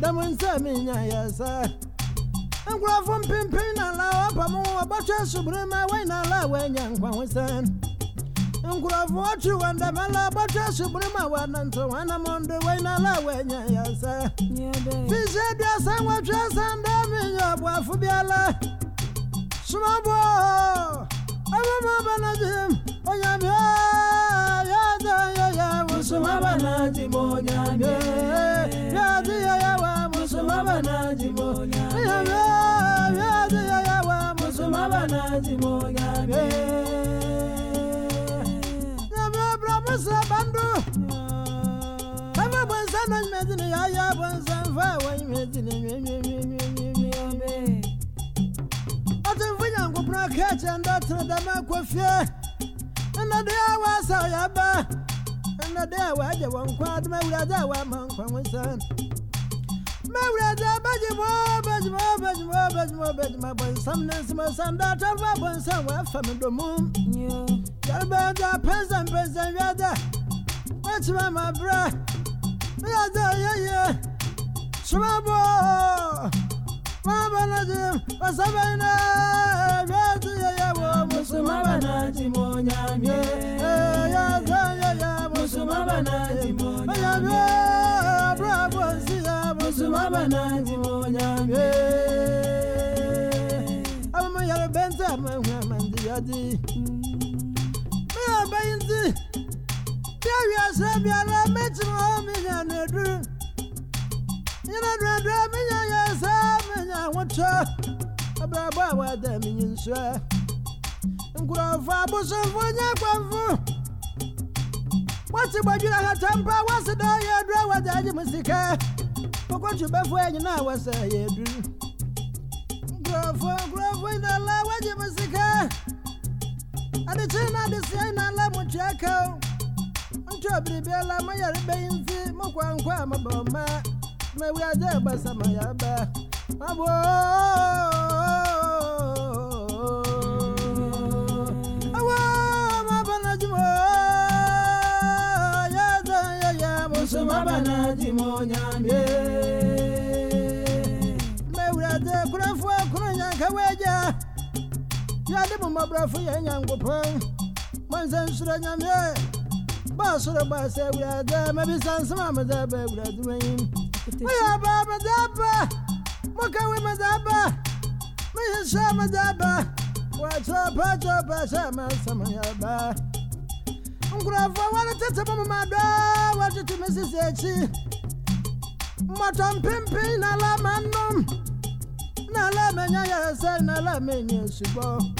dam nsa menya yɛ sɛ nkurɔfo mpempem na la wɔpam wɔbɔtwe subere ma wɔn na la wɔanya nkwa ho sɛn nkurɔfo ɔtwe wɔn dɛm la bɔtwe subere ma wɔnanto wɔnamondo wɔn na la wɔanya yɛ sɛ fihyɛ aduasa wɔtwe sɛn dɛ menya ɔboafo biala somabɔ ɛmɛma banagye onyame yɛdɛ yɛyɛ musoma banagye mo onyame onyame yɛde yɛyɛ wa musoma banagye mo onyame nyame bra musa bando ɛmɛ bɔnsa na nyumɛdini yɛyɛ bɔnsa mfa wɔ nyumɛdini nwɛnwɛnwɛnwɛnwɛnwɛ ɔtɛmfo nyankopɔn aka kyerɛ ndɛ tena dɛm akɔ fie nnɛde a wɔasa yɛba nnɛde a wɔagye wɔ nkwa de mawurade a wɔama nkwa ho sɛn mawurade bɛgye mɔ Yadi. Me a bayinzi. Tell ya sabi ala meti ma mi na ne du. Ina dra dra mi ya ya sa mi na woncha. Abra ba wa da mi nsa. Nkura fa bo so fo nya kwa fo. What's about you like a temper? What's the day you draw? What's the day you must take? But what you before you know what's the day you do? nkurɔfoɔ nkurɔfoɔ nyinala wagye me sika adekyere na adesua nyinala motua kaw ntua biribiala moyare bɛyi nti mokwankɔ a mabɔ ma na wiagye basa mayaba maboo tiade mu mɔbrɛfo yɛ nyankopɔn mɔnsɛ nsoro nyame baasoro baasɛ awurade mabisa nsɛm a mede aba awurade m'anyim moyɛ abaa mede aba mokawe mede aba meyɛ hyɛ mede aba wɔakyɛpaakyɛpa hyɛ masɛm yɛ abaa nkurɔfoɔ wɔne tete mo momadaa wɔtete me sisi akyi mmɔtɔmpempem na la manom na la manya yɛsɛ na la manya asubɔ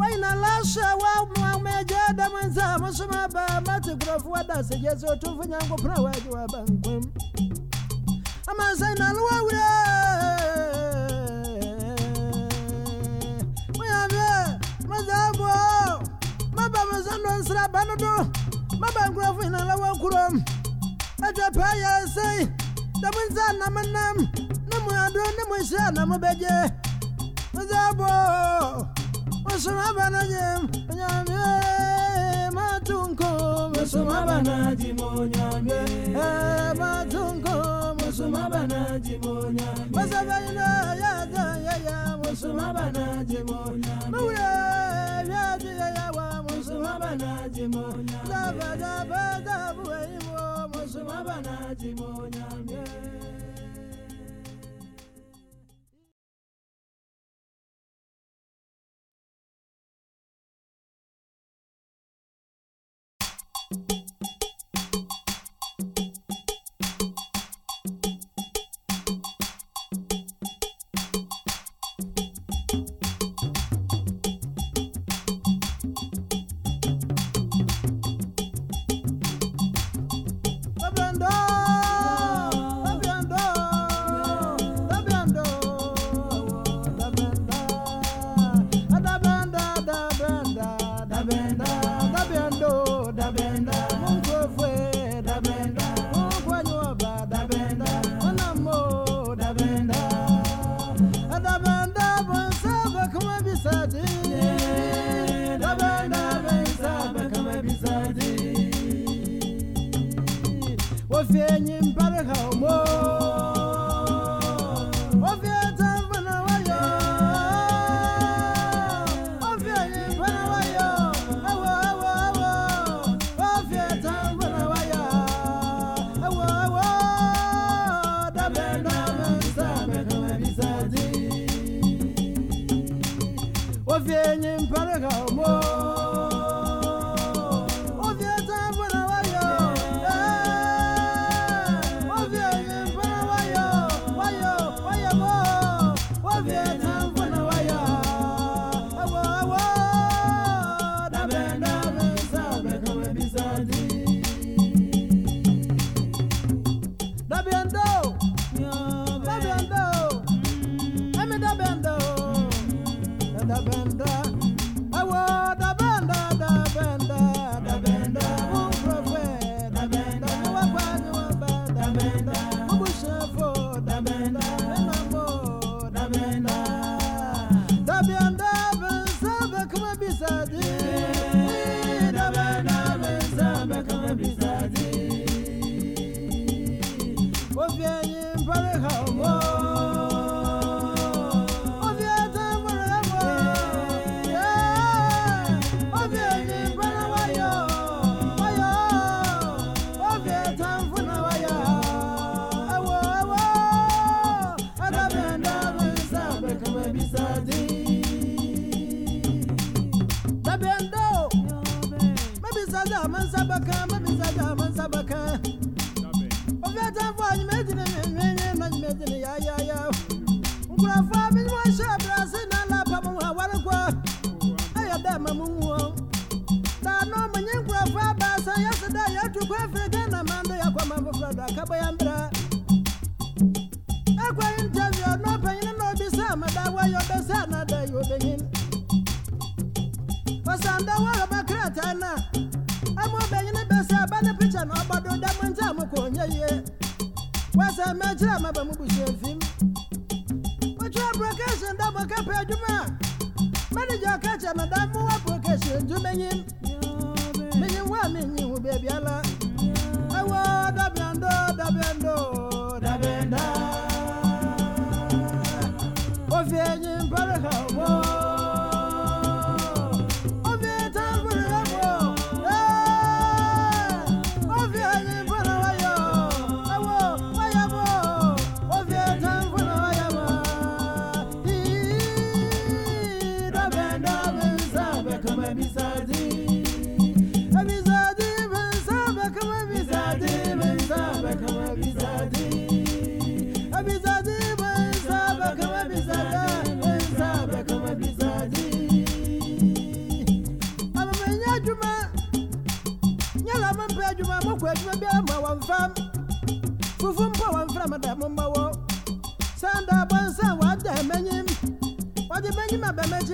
wɔnyina lahyɛ wɔamagya dɛm nsa musuma ba mate kurɔfo wada ase gye sɛ ɔtomfo nyankopɔn a wɔagye wɔ aba nkwam amansa nyinalo wawurɛ mazabo maba mazando nsra banodo maba nkurɔfo nyina la wɔkurom atwa paa yɛ sɛi da mo nsa nam nam ne mo ado ne mo hyia na mobɛgye mazabo mosoma bano gyem onyame matunko. Mosoma banaji monyame matunko. Mosoma banaji monyame masabanyina yada yaya mosoma banaji monyame mawura yada yaya wa mosoma banaji monyame daba sada man sabaka ma bi man sabaka o fɛ tan fɔ a ɲuman ti ne ɲɛ na ɲuman ya ya ya n kura fɔ a bi ɲuman n'a la pamu a wari kɔ a yɛ dɛ mamu wɔ taa n'o ma ɲɛ kura fɔ a ba san yasi dɛ yɛ tu ko fɛ kɛ na man do ya kɔ man fɔ fila ka bɔ yan bila e ko in tɛ fiyɛ n'o fɛ ɲinɛ n'o bi s'a ma da wa yɔ bɛ s'a na dɛ yɔ bɛ ɲini. Wasanda wa bakra tana yie. Wɔsɛ mɛkyerɛ ma ba mu busua fim. Wɔtwerɛ application dɛ mo kɛpɛ adwuma a. Manager ka kyerɛ me dɛ mo application ntu menyim. Menyim wo a menyim wo baabiala. Ɛwɔ dabiando dabiando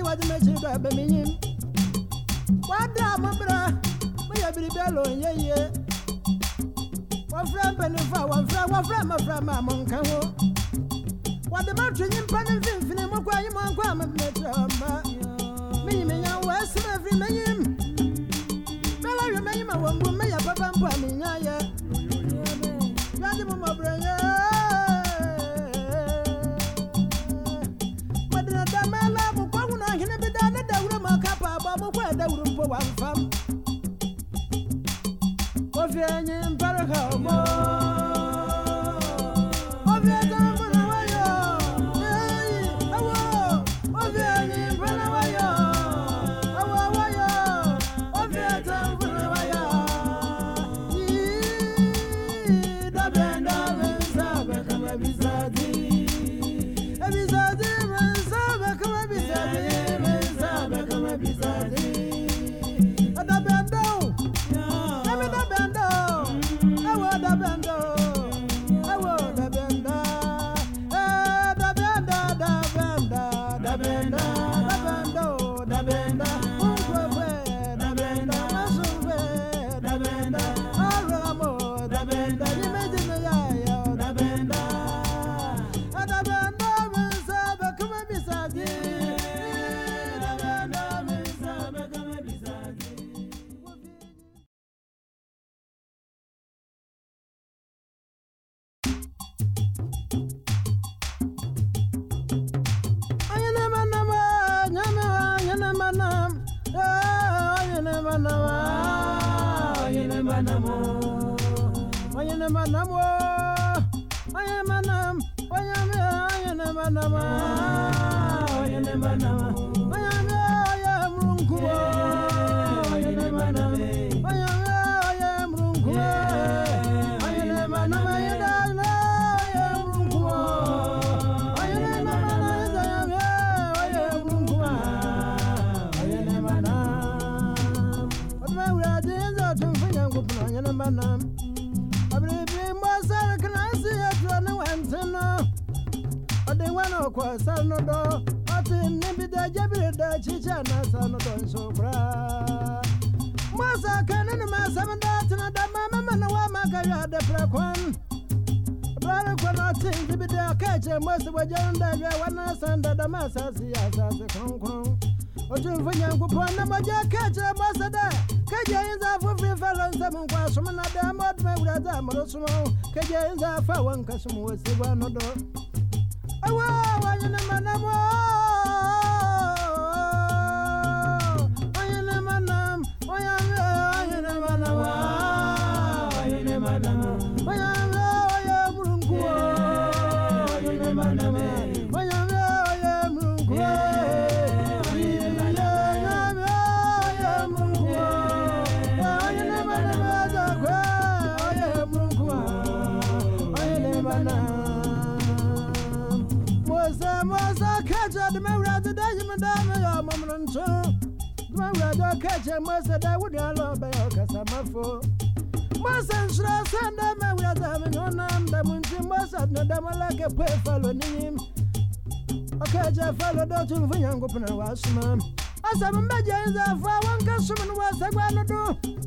wadi mechi do ebe minyim wadi amabra meye biri belo nyeye wafra mpenifa wafra wafra mafra ma monka ho. Wadi matri nyimpa ne mfinfini mokwa yimwa nkwa mmetra ma. Ayenemanamo. Ayenemanamo, ayenemanam. Ayame, ayenemanama, ayenemanama. Ayame, asase yɛ asase kronkron ɔtumfo nyankopɔn na mɔgya ka kyerɛ mose dɛ kagya yi nsa fofiri fɛlɔ nsɛm nkɔ asom na dɛ mɔdoma awurade a morosom kagya yi nsa fa wɔ nkasom wɔ sigua no Mose Mose kacha de mawrade da yim da me yo mamrun chu de mawrade kacha Mose da wudi alo be yo kasamafo Mose nshra sanda mawrade me no nam da munti Mose no da malake pe falo nim Akaja falo do tu funyango puna wasuma Asa mbeje nza fa wanka sumun wasagwa no do asanda tumfunyankopɔn a waatwa biribi baba tumfunyankopɔn ne nkurɔfoɔ wɔyi dza ama no wɔyina la abɔ som no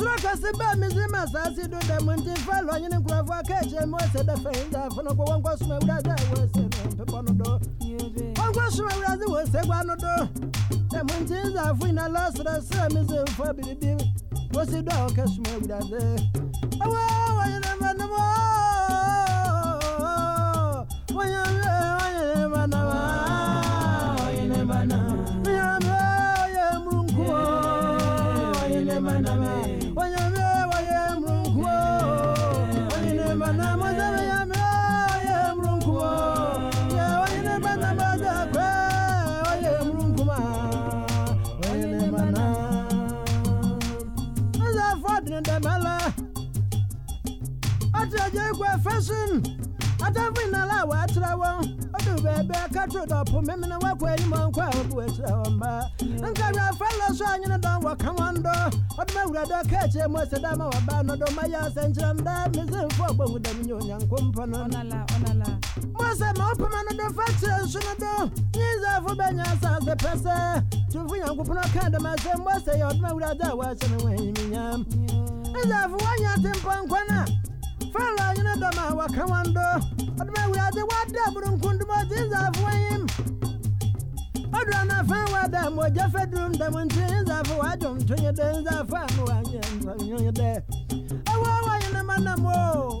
nkwa ho sɛ bia ɔkom yi nzafo ɔkom mesimfoɔ mmakan soro kɛse bɛɛ misiri ma saasi do dɛ mu nti fa lɔ nyini nkurɔfoɔ ka akyerɛ mu ɔsɛ dɛ fɛ nzafo no kɔ wɔnkɔ soma awurade a wɔsɛ no mpepɔ no do wɔnkɔ soma awurade wɔ sɛgua no do dɛ mu nti nzafo nyina lɔserɛ serɛ misimfoɔ biribi wɔsi do a wɔka soma awurade ɛwɔ wɔnyene ma nom wɔnyame wɔnyene ma nom wɔnyene ma nom nyame ɔyɛ murunkuo wɔnyene ma wɔba no do mayɛ asɛnkyerɛm da mesemfo ɔbɔhu da me nyɛ onyankopɔn no mose ma wopama no do fa kyerɛ nso no do nyisafo bɛnya asase pɛ sɛ tumfo nyankopɔn ɔka dɛm asɛ mose yɛ ɔde ma awurade a wɔahyɛ no wɔ anyiminyam israfo woanya tempɔnkwan a fara nyina dɔm a wɔka wɔn do ɔde ma awurade wɔada burunkundum ɔde israfo anyim ɔdura na fa wɔada mogya fɛdurum dɛm nti israfo wɔadwom tonye dɛ israfo a no wɔanyɛ nsɔnye dɛ ɛwɔ wɔnyene ma nam o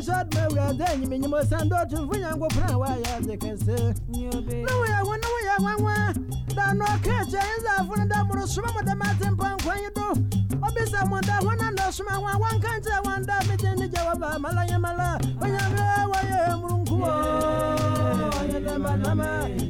wɔnhyɛ adoma awurade anyiminyim ɔsande ɔtomfo nyankopɔn a wɔayɛ ade kɛse ne woyɛ wo ne woyɛ nwanwa da no ɔka kyerɛ israelfo no da morosoma mo dɛm atempɔ nkwan yi do ɔbisa mo da hɔ na na ɔsoma ho a wɔnka nkyerɛ wɔn da megye ne gya wɔba mala nyɛ mala onyame wɔyɛ murunkuo ɔyɛ dɛmanama nyame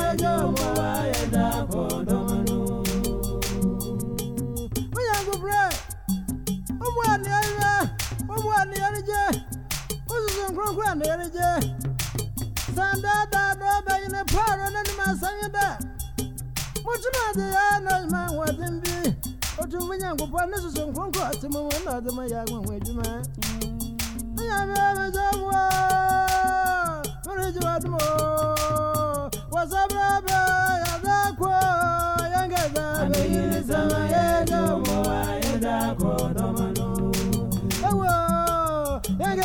Sanda da do be in a paro na ni masanya da. Mutuna da ya na ma wadin bi. Otu munya ngupọ ne susu nkonko atimu na de ma ya gwan waduma. Ya be be jamu. Ore jiwa dumo. Wasabra be ya da ko yanga da be ni sama ya jamu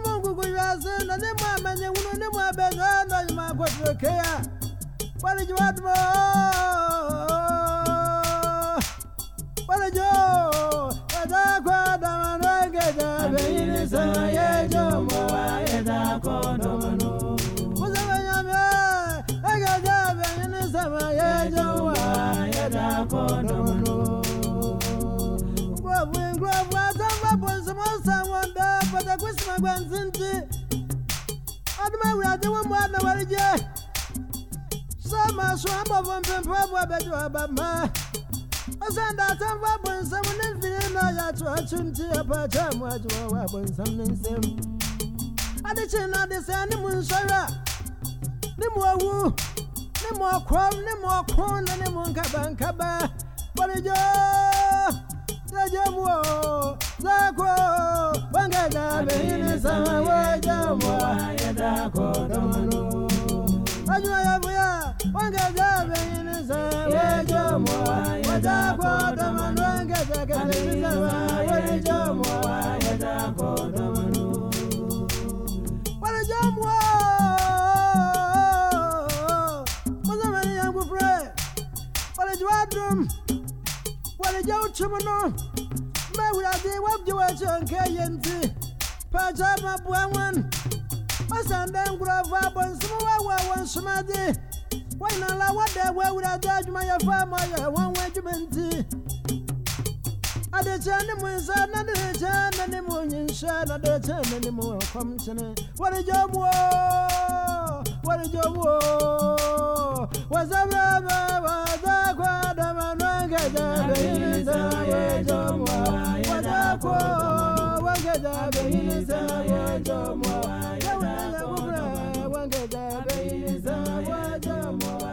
wurade wajuma Ne mungu kuyase na ne mu amanye wunu ne mu abeza na doma no Musa nyame Ngeja beini sa ye jo mwa ye da ko doma no Ngwavu agbansinti aduma wura ti wo mu ana wari jẹ sọma sun abọ fọnfẹnfẹ bọ bẹjọ ọba mọ ọsàn dàtà fọ bọnsẹm ní fìrí náà yàtọ ọtún ti ọba ọjọ àmọ àjùmọ wà bọnsẹm ní nsẹm adìsí náà adìsí ẹni mu nsọrọ ni mu owu ni mu ọkọ ni mu ọkọ ni mu nkaba nkaba. Bọlẹjọ. Sama Wajamuo Yadako Domano Ajua ya buya Wangada Behini sama Wajamuo Yadako Domano Wangada Behini sama Wajamuo Yadako Domano Wajamuo Muzamani yangu fre. Walijua drum Walijua uchumuno Mawurade wabjiwa chonke yenti wa jama buawan wasanden kurava bonsumu wawa wonsumadi wainala wada wewurade adwumayɛ fa ma yɛ wɔn adwuma nti adekyɛ ne mu nsa na dekyɛ na ne mu nyinhyɛ na dekyɛ na ne mu kɔm kyene wɔregya mu o wɔregya mu o. Wɔsɛbrɛ bɛ wɔdɛ kɔ dama no nkɛgya bɛyini sɛ wɔregya mu o. Wɔdɛ kɔ Wangada, Benisa, Wajamo, Wangada, Benisa, Wajamo.